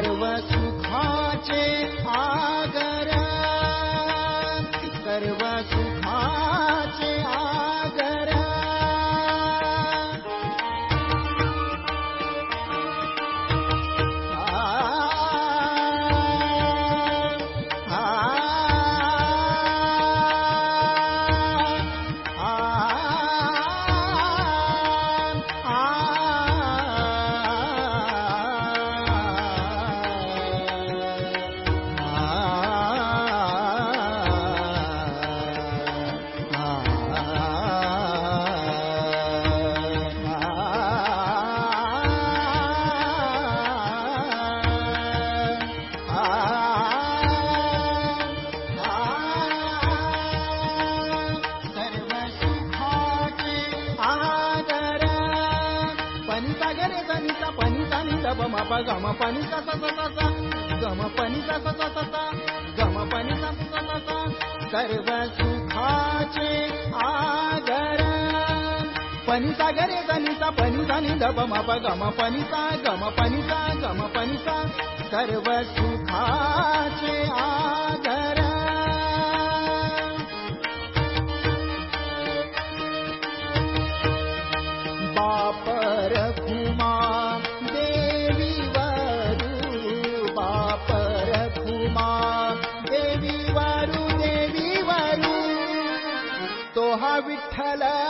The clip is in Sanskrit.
what it was. पनिता निता प म प ग म पनिता स स स स ग म पनिता स स स स ग म पनिता स स स स सर्व فلا